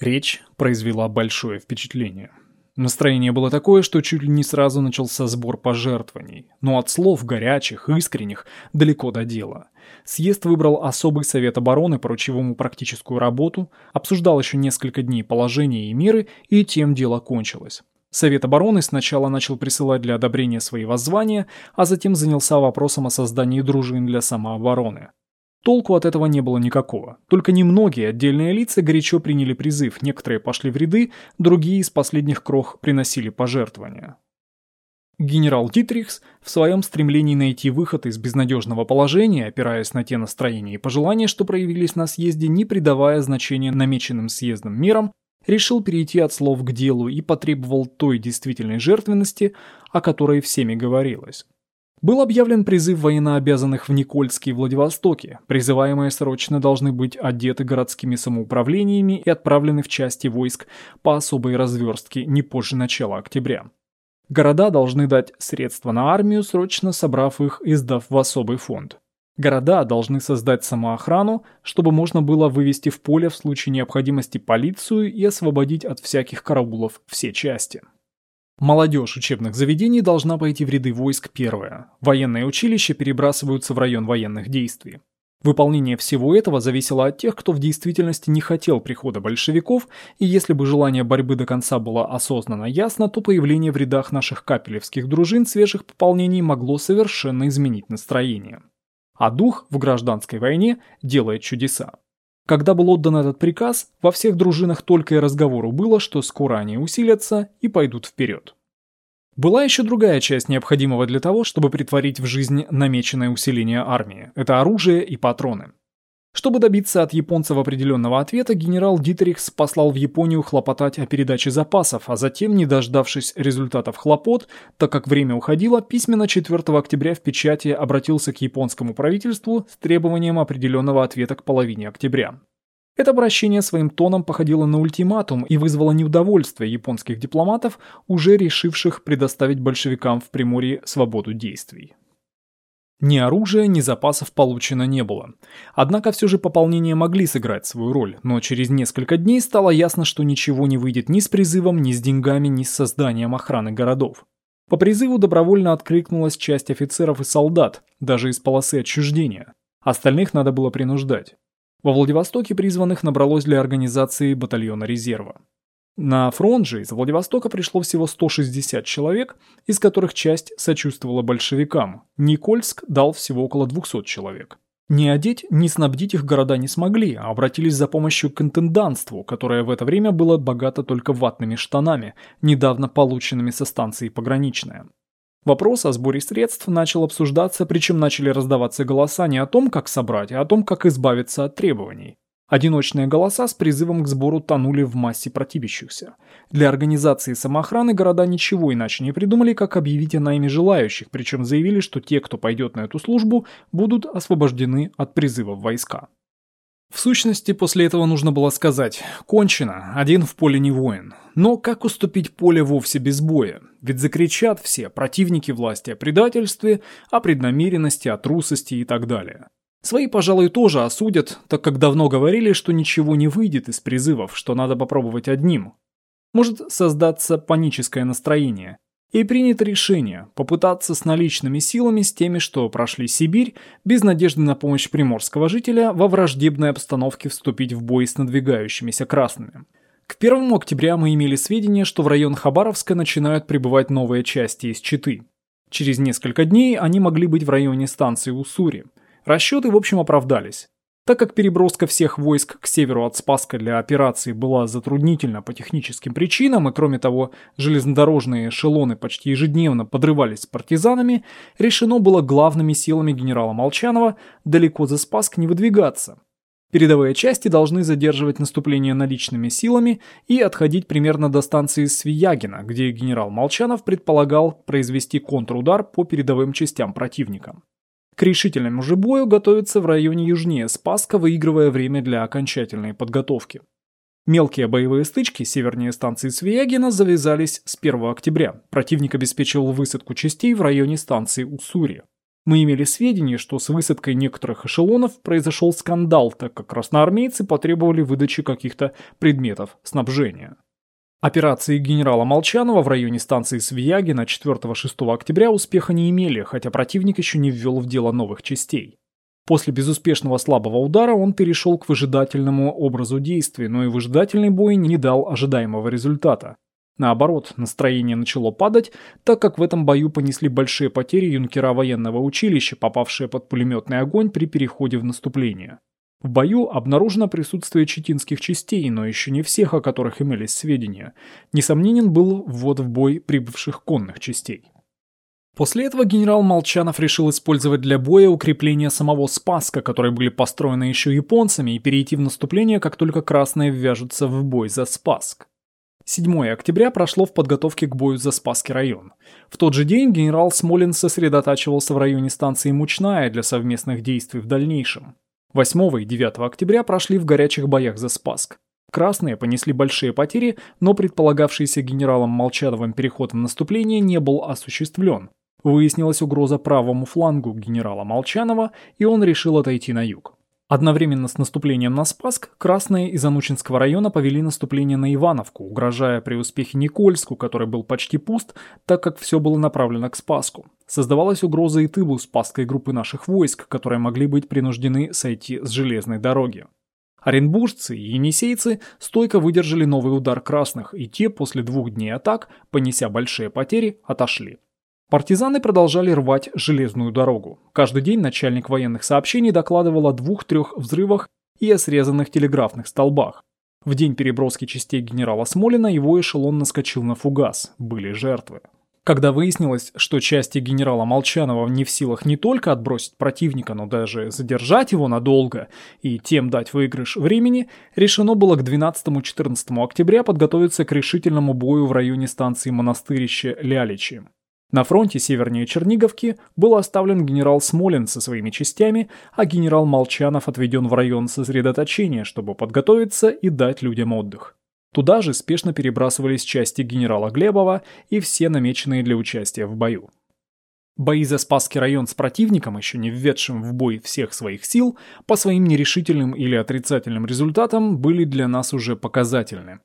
Речь произвела большое впечатление. Настроение было такое, что чуть ли не сразу начался сбор пожертвований, но от слов горячих, искренних, далеко до дела. Съезд выбрал особый совет обороны, поручив ему практическую работу, обсуждал еще несколько дней положения и меры, и тем дело кончилось. Совет обороны сначала начал присылать для одобрения свои воззвания, а затем занялся вопросом о создании дружин для самообороны. Толку от этого не было никакого. Только немногие отдельные лица горячо приняли призыв, некоторые пошли в ряды, другие из последних крох приносили пожертвования. Генерал Дитрихс в своем стремлении найти выход из безнадежного положения, опираясь на те настроения и пожелания, что проявились на съезде, не придавая значения намеченным съездом мерам, решил перейти от слов к делу и потребовал той действительной жертвенности, о которой всеми говорилось. Был объявлен призыв военнообязанных в Никольске и Владивостоке. Призываемые срочно должны быть одеты городскими самоуправлениями и отправлены в части войск по особой разверстке не позже начала октября. Города должны дать средства на армию, срочно собрав их и сдав в особый фонд. Города должны создать самоохрану, чтобы можно было вывести в поле в случае необходимости полицию и освободить от всяких караулов все части. Молодежь учебных заведений должна пойти в ряды войск первое. Военные училища перебрасываются в район военных действий. Выполнение всего этого зависело от тех, кто в действительности не хотел прихода большевиков, и если бы желание борьбы до конца было осознанно ясно, то появление в рядах наших капелевских дружин свежих пополнений могло совершенно изменить настроение. А дух в гражданской войне делает чудеса. Когда был отдан этот приказ, во всех дружинах только и разговору было, что скоро они усилятся и пойдут вперед. Была еще другая часть необходимого для того, чтобы притворить в жизнь намеченное усиление армии. Это оружие и патроны. Чтобы добиться от японцев определенного ответа, генерал Дитерихс послал в Японию хлопотать о передаче запасов, а затем, не дождавшись результатов хлопот, так как время уходило, письменно 4 октября в печати обратился к японскому правительству с требованием определенного ответа к половине октября. Это обращение своим тоном походило на ультиматум и вызвало неудовольствие японских дипломатов, уже решивших предоставить большевикам в Приморье свободу действий. Ни оружия, ни запасов получено не было. Однако все же пополнения могли сыграть свою роль, но через несколько дней стало ясно, что ничего не выйдет ни с призывом, ни с деньгами, ни с созданием охраны городов. По призыву добровольно откликнулась часть офицеров и солдат, даже из полосы отчуждения. Остальных надо было принуждать. Во Владивостоке призванных набралось для организации батальона резерва. На фронт же из Владивостока пришло всего 160 человек, из которых часть сочувствовала большевикам. Никольск дал всего около 200 человек. Ни одеть, ни снабдить их города не смогли, а обратились за помощью к интенданству, которое в это время было богато только ватными штанами, недавно полученными со станции пограничная. Вопрос о сборе средств начал обсуждаться, причем начали раздаваться голоса не о том, как собрать, а о том, как избавиться от требований. Одиночные голоса с призывом к сбору тонули в массе противящихся. Для организации самоохраны города ничего иначе не придумали, как объявить о найме желающих, причем заявили, что те, кто пойдет на эту службу, будут освобождены от призыва в войска. В сущности, после этого нужно было сказать «кончено, один в поле не воин». Но как уступить поле вовсе без боя? Ведь закричат все противники власти о предательстве, о преднамеренности, о трусости и так далее. Свои, пожалуй, тоже осудят, так как давно говорили, что ничего не выйдет из призывов, что надо попробовать одним. Может создаться паническое настроение – и принято решение попытаться с наличными силами с теми, что прошли Сибирь, без надежды на помощь приморского жителя, во враждебной обстановке вступить в бой с надвигающимися красными. К 1 октября мы имели сведения, что в район Хабаровска начинают прибывать новые части из Читы. Через несколько дней они могли быть в районе станции Уссури. Расчеты, в общем, оправдались. Так как переброска всех войск к северу от Спаска для операции была затруднительна по техническим причинам, и кроме того, железнодорожные эшелоны почти ежедневно подрывались с партизанами, решено было главными силами генерала Молчанова далеко за Спаск не выдвигаться. Передовые части должны задерживать наступление наличными силами и отходить примерно до станции Свиягина, где генерал Молчанов предполагал произвести контрудар по передовым частям противника. К решительному же бою готовится в районе южнее Спаска, выигрывая время для окончательной подготовки. Мелкие боевые стычки севернее станции Свиягина завязались с 1 октября. Противник обеспечивал высадку частей в районе станции Уссури. Мы имели сведения, что с высадкой некоторых эшелонов произошел скандал, так как красноармейцы потребовали выдачи каких-то предметов снабжения. Операции генерала Молчанова в районе станции Свияги 4-6 октября успеха не имели, хотя противник еще не ввел в дело новых частей. После безуспешного слабого удара он перешел к выжидательному образу действий, но и выжидательный бой не дал ожидаемого результата. Наоборот, настроение начало падать, так как в этом бою понесли большие потери юнкера военного училища, попавшие под пулеметный огонь при переходе в наступление. В бою обнаружено присутствие читинских частей, но еще не всех, о которых имелись сведения. Несомненен был ввод в бой прибывших конных частей. После этого генерал Молчанов решил использовать для боя укрепления самого Спаска, которые были построены еще японцами, и перейти в наступление, как только красные ввяжутся в бой за Спаск. 7 октября прошло в подготовке к бою за Спасский район. В тот же день генерал Смолин сосредотачивался в районе станции Мучная для совместных действий в дальнейшем. 8 и 9 октября прошли в горячих боях за Спаск. Красные понесли большие потери, но предполагавшийся генералом Молчановым переход в наступление не был осуществлен. Выяснилась угроза правому флангу генерала Молчанова, и он решил отойти на юг. Одновременно с наступлением на Спаск, красные из Анучинского района повели наступление на Ивановку, угрожая при успехе Никольску, который был почти пуст, так как все было направлено к Спаску. Создавалась угроза и тылу Спасской группы наших войск, которые могли быть принуждены сойти с железной дороги. Оренбуржцы и енисейцы стойко выдержали новый удар красных, и те после двух дней атак, понеся большие потери, отошли. Партизаны продолжали рвать железную дорогу. Каждый день начальник военных сообщений докладывал о двух-трех взрывах и о срезанных телеграфных столбах. В день переброски частей генерала Смолина его эшелон наскочил на фугас, были жертвы. Когда выяснилось, что части генерала Молчанова не в силах не только отбросить противника, но даже задержать его надолго и тем дать выигрыш времени, решено было к 12-14 октября подготовиться к решительному бою в районе станции монастырище Ляличи. На фронте севернее Черниговки был оставлен генерал Смолин со своими частями, а генерал Молчанов отведен в район сосредоточения, чтобы подготовиться и дать людям отдых. Туда же спешно перебрасывались части генерала Глебова и все намеченные для участия в бою. Бои за Спасский район с противником, еще не введшим в бой всех своих сил, по своим нерешительным или отрицательным результатам были для нас уже показательны.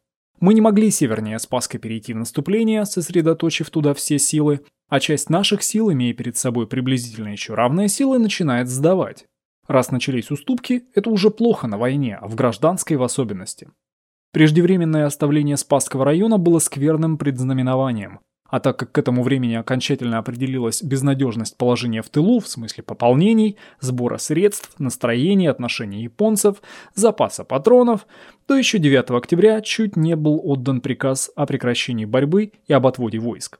Мы не могли севернее Спаска перейти в наступление, сосредоточив туда все силы, а часть наших сил, имея перед собой приблизительно еще равные силы, начинает сдавать. Раз начались уступки, это уже плохо на войне, а в гражданской в особенности. Преждевременное оставление Спасского района было скверным предзнаменованием, а так как к этому времени окончательно определилась безнадежность положения в тылу, в смысле пополнений, сбора средств, настроения, отношений японцев, запаса патронов, то еще 9 октября чуть не был отдан приказ о прекращении борьбы и об отводе войск.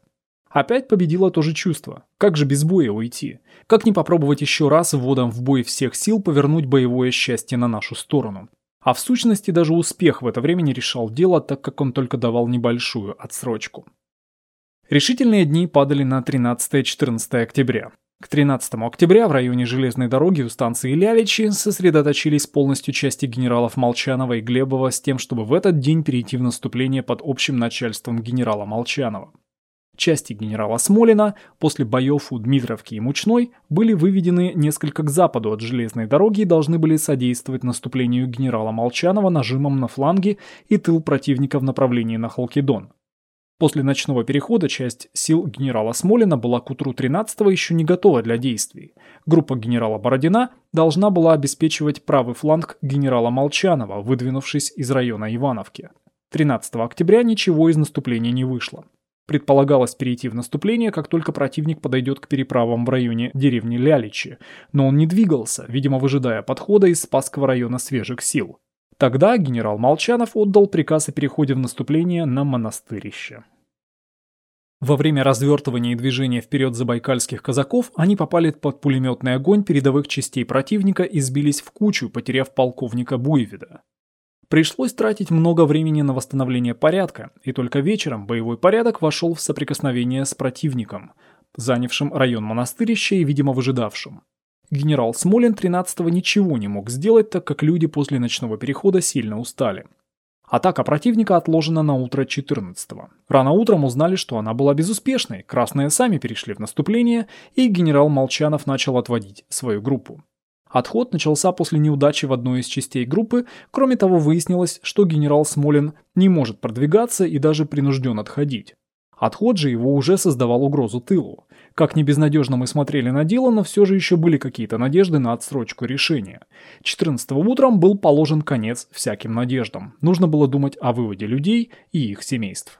Опять победило то же чувство. Как же без боя уйти? Как не попробовать еще раз вводом в бой всех сил повернуть боевое счастье на нашу сторону? А в сущности даже успех в это время не решал дело, так как он только давал небольшую отсрочку. Решительные дни падали на 13-14 октября. К 13 октября в районе железной дороги у станции Ляличи сосредоточились полностью части генералов Молчанова и Глебова с тем, чтобы в этот день перейти в наступление под общим начальством генерала Молчанова. Части генерала Смолина после боев у Дмитровки и Мучной были выведены несколько к западу от железной дороги и должны были содействовать наступлению генерала Молчанова нажимом на фланги и тыл противника в направлении на Халкидон. После ночного перехода часть сил генерала Смолина была к утру 13-го еще не готова для действий. Группа генерала Бородина должна была обеспечивать правый фланг генерала Молчанова, выдвинувшись из района Ивановки. 13 октября ничего из наступления не вышло. Предполагалось перейти в наступление, как только противник подойдет к переправам в районе деревни Ляличи, но он не двигался, видимо выжидая подхода из Спасского района свежих сил. Тогда генерал Молчанов отдал приказ о переходе в наступление на монастырище. Во время развертывания и движения вперед забайкальских казаков они попали под пулеметный огонь передовых частей противника и сбились в кучу, потеряв полковника Буевида. Пришлось тратить много времени на восстановление порядка, и только вечером боевой порядок вошел в соприкосновение с противником, занявшим район монастырища и, видимо, выжидавшим. Генерал Смолин 13-го ничего не мог сделать, так как люди после ночного перехода сильно устали. Атака противника отложена на утро 14-го. Рано утром узнали, что она была безуспешной, красные сами перешли в наступление, и генерал Молчанов начал отводить свою группу. Отход начался после неудачи в одной из частей группы, кроме того выяснилось, что генерал Смолин не может продвигаться и даже принужден отходить. Отход же его уже создавал угрозу тылу. Как ни безнадежно мы смотрели на дело, но все же еще были какие-то надежды на отсрочку решения. 14 утром был положен конец всяким надеждам. Нужно было думать о выводе людей и их семейств.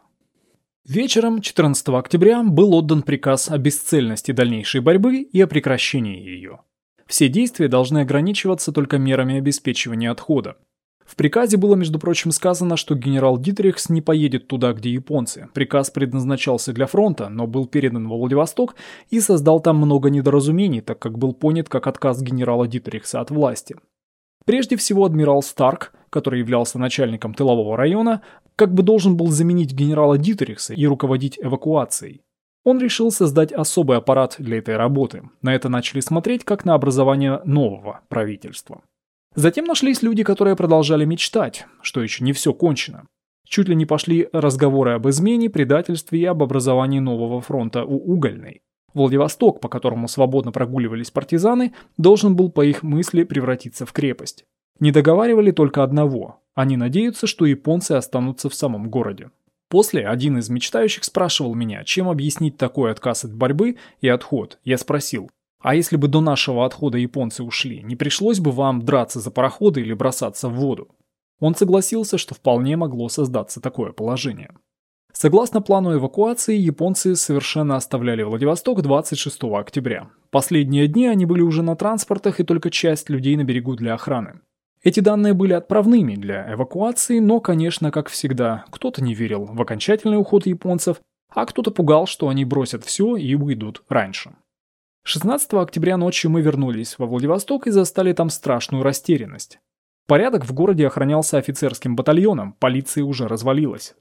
Вечером 14 октября был отдан приказ о бесцельности дальнейшей борьбы и о прекращении ее. Все действия должны ограничиваться только мерами обеспечивания отхода. В приказе было, между прочим, сказано, что генерал Дитрихс не поедет туда, где японцы. Приказ предназначался для фронта, но был передан во Владивосток и создал там много недоразумений, так как был понят как отказ генерала Дитрихса от власти. Прежде всего, адмирал Старк, который являлся начальником тылового района, как бы должен был заменить генерала Дитрихса и руководить эвакуацией. Он решил создать особый аппарат для этой работы. На это начали смотреть как на образование нового правительства. Затем нашлись люди, которые продолжали мечтать, что еще не все кончено. Чуть ли не пошли разговоры об измене, предательстве и об образовании нового фронта у Угольной. Владивосток, по которому свободно прогуливались партизаны, должен был, по их мысли, превратиться в крепость. Не договаривали только одного. Они надеются, что японцы останутся в самом городе. После один из мечтающих спрашивал меня, чем объяснить такой отказ от борьбы и отход. Я спросил, а если бы до нашего отхода японцы ушли, не пришлось бы вам драться за пароходы или бросаться в воду? Он согласился, что вполне могло создаться такое положение. Согласно плану эвакуации, японцы совершенно оставляли Владивосток 26 октября. Последние дни они были уже на транспортах и только часть людей на берегу для охраны. Эти данные были отправными для эвакуации, но, конечно, как всегда, кто-то не верил в окончательный уход японцев, а кто-то пугал, что они бросят все и уйдут раньше. 16 октября ночью мы вернулись во Владивосток и застали там страшную растерянность. Порядок в городе охранялся офицерским батальоном, полиция уже развалилась.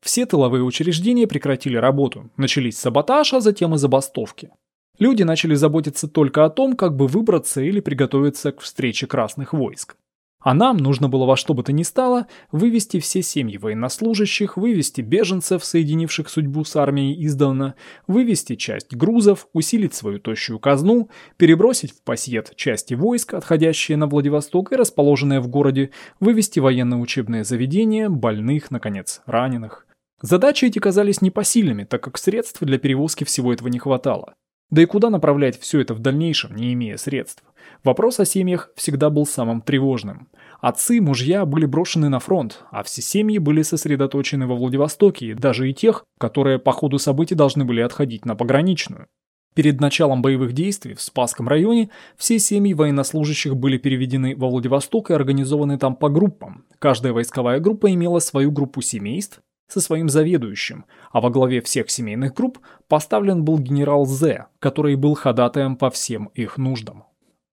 Все тыловые учреждения прекратили работу, начались саботаж, а затем и забастовки. Люди начали заботиться только о том, как бы выбраться или приготовиться к встрече красных войск. А нам нужно было во что бы то ни стало вывести все семьи военнослужащих, вывести беженцев, соединивших судьбу с армией издавна, вывести часть грузов, усилить свою тощую казну, перебросить в пассиет части войск, отходящие на Владивосток и расположенные в городе, вывести военно-учебные заведения, больных, наконец, раненых. Задачи эти казались непосильными, так как средств для перевозки всего этого не хватало. Да и куда направлять все это в дальнейшем, не имея средств? Вопрос о семьях всегда был самым тревожным. Отцы, мужья были брошены на фронт, а все семьи были сосредоточены во Владивостоке, даже и тех, которые по ходу событий должны были отходить на пограничную. Перед началом боевых действий в Спасском районе все семьи военнослужащих были переведены во Владивосток и организованы там по группам. Каждая войсковая группа имела свою группу семейств, со своим заведующим, а во главе всех семейных групп поставлен был генерал З, который был ходатаем по всем их нуждам.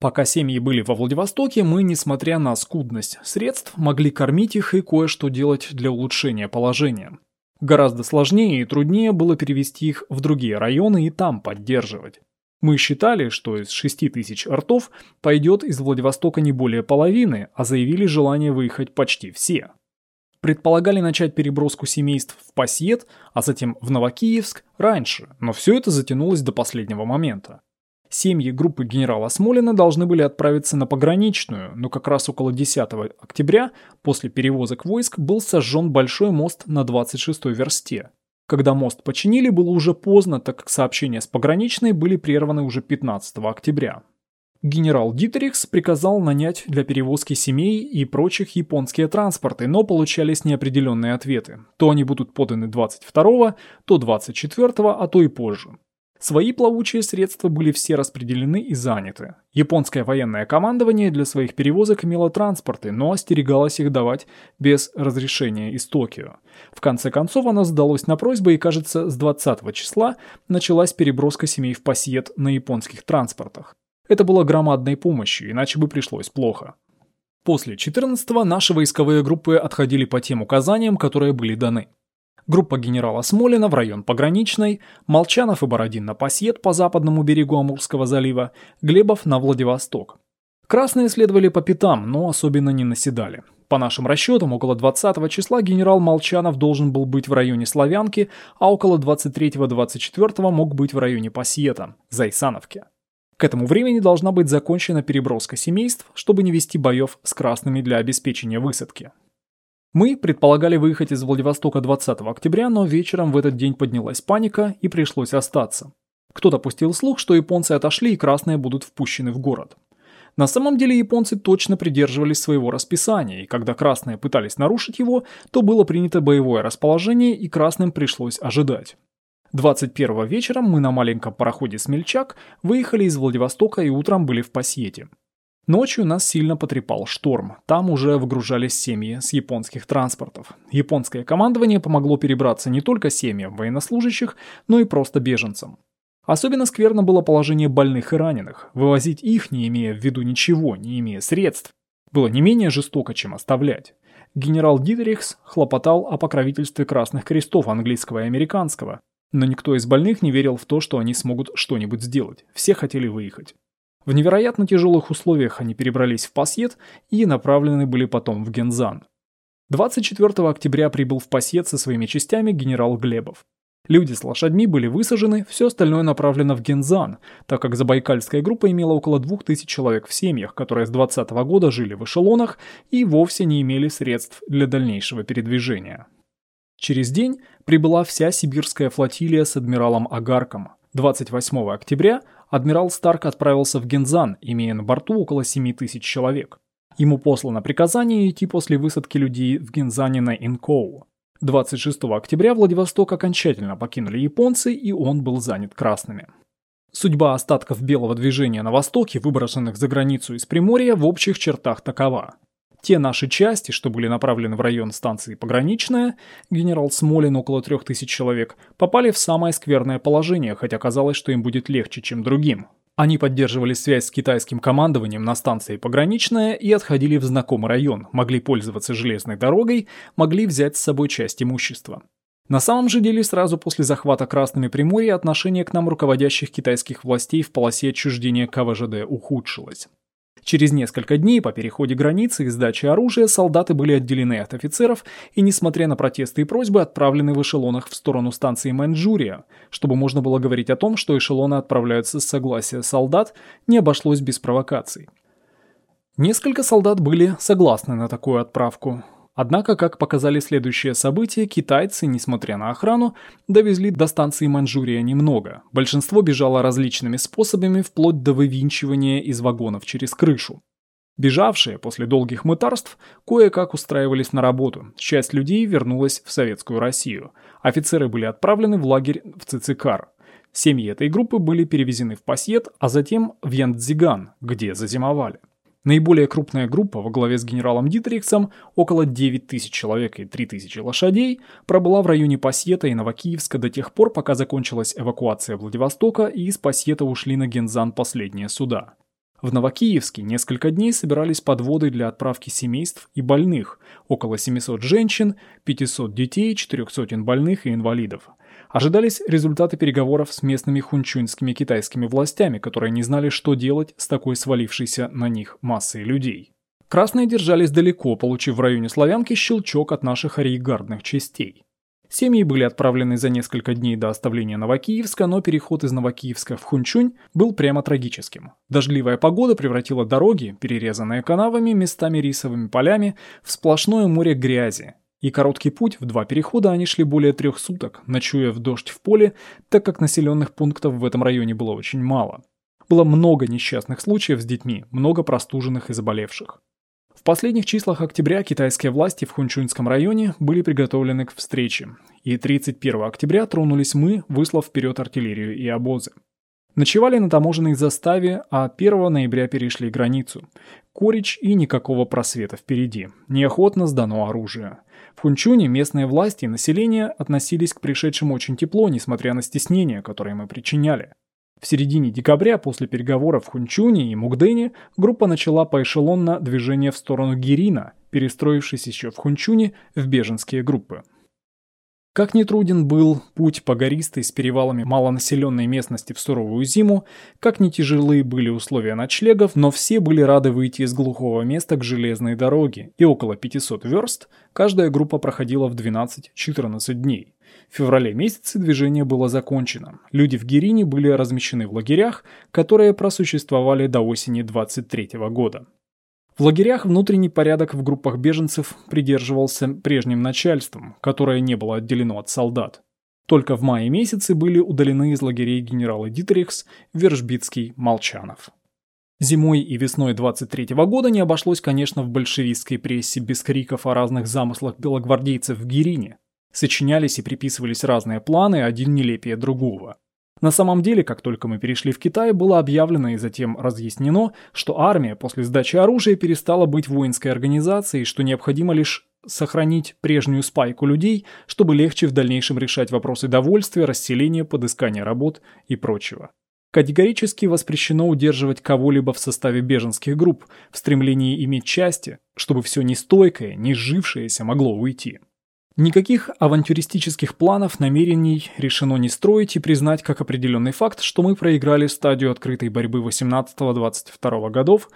Пока семьи были во Владивостоке, мы, несмотря на скудность средств, могли кормить их и кое-что делать для улучшения положения. Гораздо сложнее и труднее было перевести их в другие районы и там поддерживать. Мы считали, что из 6 тысяч ртов пойдет из Владивостока не более половины, а заявили желание выехать почти все предполагали начать переброску семейств в Пассиет, а затем в Новокиевск раньше, но все это затянулось до последнего момента. Семьи группы генерала Смолина должны были отправиться на пограничную, но как раз около 10 октября, после перевозок войск, был сожжен большой мост на 26-й версте. Когда мост починили, было уже поздно, так как сообщения с пограничной были прерваны уже 15 октября генерал Дитерикс приказал нанять для перевозки семей и прочих японские транспорты, но получались неопределенные ответы. То они будут поданы 22-го, то 24-го, а то и позже. Свои плавучие средства были все распределены и заняты. Японское военное командование для своих перевозок имело транспорты, но остерегалось их давать без разрешения из Токио. В конце концов оно сдалось на просьбу и, кажется, с 20 числа началась переброска семей в Пассиет на японских транспортах. Это было громадной помощью, иначе бы пришлось плохо. После 14-го наши войсковые группы отходили по тем указаниям, которые были даны. Группа генерала Смолина в район Пограничной, Молчанов и Бородин на Пассиет по западному берегу Амурского залива, Глебов на Владивосток. Красные следовали по пятам, но особенно не наседали. По нашим расчетам, около 20 числа генерал Молчанов должен был быть в районе Славянки, а около 23-24 мог быть в районе Пассиета, Зайсановки. К этому времени должна быть закончена переброска семейств, чтобы не вести боев с красными для обеспечения высадки. Мы предполагали выехать из Владивостока 20 октября, но вечером в этот день поднялась паника и пришлось остаться. Кто-то пустил слух, что японцы отошли и красные будут впущены в город. На самом деле японцы точно придерживались своего расписания, и когда красные пытались нарушить его, то было принято боевое расположение и красным пришлось ожидать. 21 вечером мы на маленьком пароходе «Смельчак» выехали из Владивостока и утром были в Пассиете. Ночью нас сильно потрепал шторм. Там уже выгружались семьи с японских транспортов. Японское командование помогло перебраться не только семьям военнослужащих, но и просто беженцам. Особенно скверно было положение больных и раненых. Вывозить их, не имея в виду ничего, не имея средств, было не менее жестоко, чем оставлять. Генерал Дитерихс хлопотал о покровительстве красных крестов английского и американского, но никто из больных не верил в то, что они смогут что-нибудь сделать. Все хотели выехать. В невероятно тяжелых условиях они перебрались в Пассет и направлены были потом в Гензан. 24 октября прибыл в Пассет со своими частями генерал Глебов. Люди с лошадьми были высажены, все остальное направлено в Гензан, так как Забайкальская группа имела около 2000 человек в семьях, которые с 20 -го года жили в эшелонах и вовсе не имели средств для дальнейшего передвижения. Через день прибыла вся сибирская флотилия с адмиралом Агарком. 28 октября адмирал Старк отправился в Гензан, имея на борту около 7 тысяч человек. Ему послано приказание идти после высадки людей в Гензане на Инкоу. 26 октября Владивосток окончательно покинули японцы, и он был занят красными. Судьба остатков белого движения на востоке, выброшенных за границу из Приморья, в общих чертах такова. Те наши части, что были направлены в район станции Пограничная, генерал Смолин около трех тысяч человек, попали в самое скверное положение, хотя казалось, что им будет легче, чем другим. Они поддерживали связь с китайским командованием на станции Пограничная и отходили в знакомый район, могли пользоваться железной дорогой, могли взять с собой часть имущества. На самом же деле, сразу после захвата Красными Приморья отношение к нам руководящих китайских властей в полосе отчуждения КВЖД ухудшилось. Через несколько дней по переходе границы и сдаче оружия солдаты были отделены от офицеров и, несмотря на протесты и просьбы, отправлены в эшелонах в сторону станции Маньчжурия, чтобы можно было говорить о том, что эшелоны отправляются с согласия солдат, не обошлось без провокаций. Несколько солдат были согласны на такую отправку. Однако, как показали следующие события, китайцы, несмотря на охрану, довезли до станции Маньчжурия немного. Большинство бежало различными способами, вплоть до вывинчивания из вагонов через крышу. Бежавшие после долгих мытарств кое-как устраивались на работу. Часть людей вернулась в Советскую Россию. Офицеры были отправлены в лагерь в Цицикар. Семьи этой группы были перевезены в Пасьет, а затем в Янцзиган, где зазимовали. Наиболее крупная группа во главе с генералом Дитрихсом, около 9 тысяч человек и 3 тысячи лошадей, пробыла в районе Пассета и Новокиевска до тех пор, пока закончилась эвакуация Владивостока и из Пассета ушли на Гензан последние суда. В Новокиевске несколько дней собирались подводы для отправки семейств и больных, около 700 женщин, 500 детей, 400 больных и инвалидов – Ожидались результаты переговоров с местными хунчуньскими китайскими властями, которые не знали, что делать с такой свалившейся на них массой людей. Красные держались далеко, получив в районе Славянки щелчок от наших арейгардных частей. Семьи были отправлены за несколько дней до оставления Новокиевска, но переход из Новокиевска в Хунчунь был прямо трагическим. Дождливая погода превратила дороги, перерезанные канавами, местами рисовыми полями, в сплошное море грязи, и короткий путь в два перехода они шли более трех суток, ночуя в дождь в поле, так как населенных пунктов в этом районе было очень мало. Было много несчастных случаев с детьми, много простуженных и заболевших. В последних числах октября китайские власти в Хунчуньском районе были приготовлены к встрече, и 31 октября тронулись мы, выслав вперед артиллерию и обозы. Ночевали на таможенной заставе, а 1 ноября перешли границу. Корич и никакого просвета впереди. Неохотно сдано оружие. В Хунчуне местные власти и население относились к пришедшим очень тепло, несмотря на стеснения, которые мы причиняли. В середине декабря, после переговоров в Хунчуне и Мугдене, группа начала поэшелонно движение в сторону Гирина, перестроившись еще в Хунчуне в беженские группы. Как ни труден был путь по гористой с перевалами малонаселенной местности в суровую зиму, как ни тяжелые были условия ночлегов, но все были рады выйти из глухого места к железной дороге, и около 500 верст каждая группа проходила в 12-14 дней. В феврале месяце движение было закончено. Люди в Гирине были размещены в лагерях, которые просуществовали до осени 23 года. В лагерях внутренний порядок в группах беженцев придерживался прежним начальством, которое не было отделено от солдат. Только в мае месяце были удалены из лагерей генералы Дитерихс, Вержбицкий, Молчанов. Зимой и весной 23 -го года не обошлось, конечно, в большевистской прессе без криков о разных замыслах белогвардейцев в Гирине. Сочинялись и приписывались разные планы, один нелепее другого. На самом деле, как только мы перешли в Китай, было объявлено и затем разъяснено, что армия после сдачи оружия перестала быть воинской организацией, что необходимо лишь сохранить прежнюю спайку людей, чтобы легче в дальнейшем решать вопросы довольствия, расселения, подыскания работ и прочего. Категорически воспрещено удерживать кого-либо в составе беженских групп в стремлении иметь части, чтобы все нестойкое, несжившееся могло уйти. Никаких авантюристических планов, намерений решено не строить и признать как определенный факт, что мы проиграли стадию открытой борьбы 18-22 годов,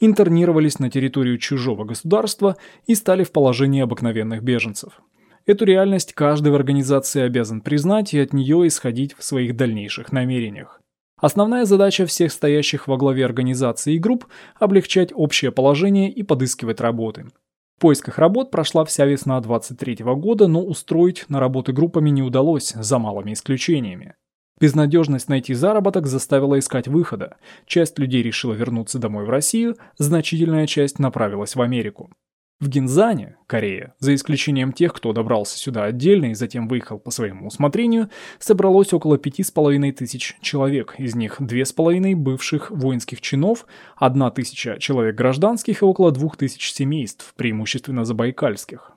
интернировались на территорию чужого государства и стали в положении обыкновенных беженцев. Эту реальность каждый в организации обязан признать и от нее исходить в своих дальнейших намерениях. Основная задача всех стоящих во главе организации и групп – облегчать общее положение и подыскивать работы – в поисках работ прошла вся весна 23 -го года, но устроить на работы группами не удалось, за малыми исключениями. Безнадежность найти заработок заставила искать выхода. Часть людей решила вернуться домой в Россию, значительная часть направилась в Америку. В Гинзане, Корея, за исключением тех, кто добрался сюда отдельно и затем выехал по своему усмотрению, собралось около пяти с половиной тысяч человек, из них две с половиной бывших воинских чинов, одна тысяча человек гражданских и около двух тысяч семейств, преимущественно забайкальских.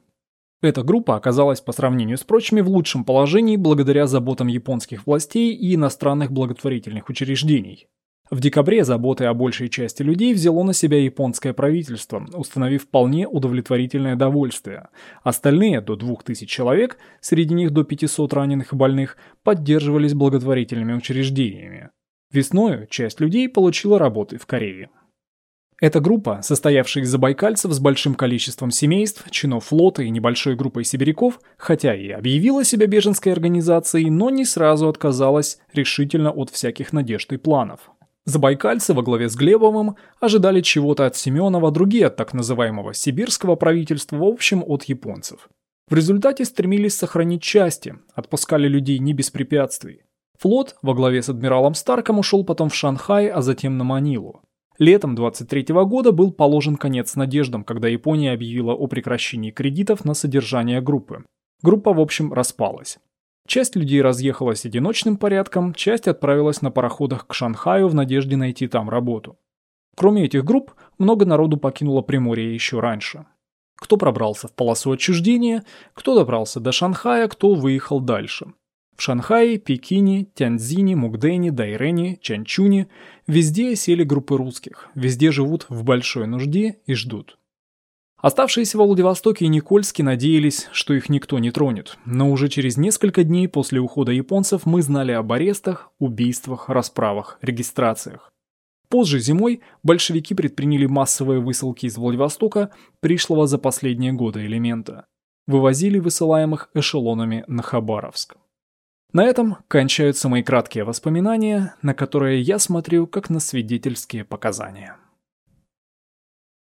Эта группа оказалась по сравнению с прочими в лучшем положении благодаря заботам японских властей и иностранных благотворительных учреждений. В декабре заботы о большей части людей взяло на себя японское правительство, установив вполне удовлетворительное довольствие. Остальные, до 2000 человек, среди них до 500 раненых и больных, поддерживались благотворительными учреждениями. Весною часть людей получила работы в Корее. Эта группа, состоявшая из забайкальцев с большим количеством семейств, чинов флота и небольшой группой сибиряков, хотя и объявила себя беженской организацией, но не сразу отказалась решительно от всяких надежд и планов. Забайкальцы во главе с Глебовым ожидали чего-то от Семенова, другие от так называемого сибирского правительства, в общем, от японцев. В результате стремились сохранить части, отпускали людей не без препятствий. Флот во главе с адмиралом Старком ушел потом в Шанхай, а затем на Манилу. Летом 23 -го года был положен конец надеждам, когда Япония объявила о прекращении кредитов на содержание группы. Группа, в общем, распалась. Часть людей разъехалась одиночным порядком, часть отправилась на пароходах к Шанхаю в надежде найти там работу. Кроме этих групп, много народу покинуло Приморье еще раньше. Кто пробрался в полосу отчуждения, кто добрался до Шанхая, кто выехал дальше. В Шанхае, Пекине, Тяньцзине, Мукдене, Дайрене, Чанчуне везде сели группы русских, везде живут в большой нужде и ждут. Оставшиеся во Владивостоке и Никольске надеялись, что их никто не тронет, но уже через несколько дней после ухода японцев мы знали об арестах, убийствах, расправах, регистрациях. Позже зимой большевики предприняли массовые высылки из Владивостока, пришлого за последние годы элемента. Вывозили высылаемых эшелонами на Хабаровск. На этом кончаются мои краткие воспоминания, на которые я смотрю как на свидетельские показания.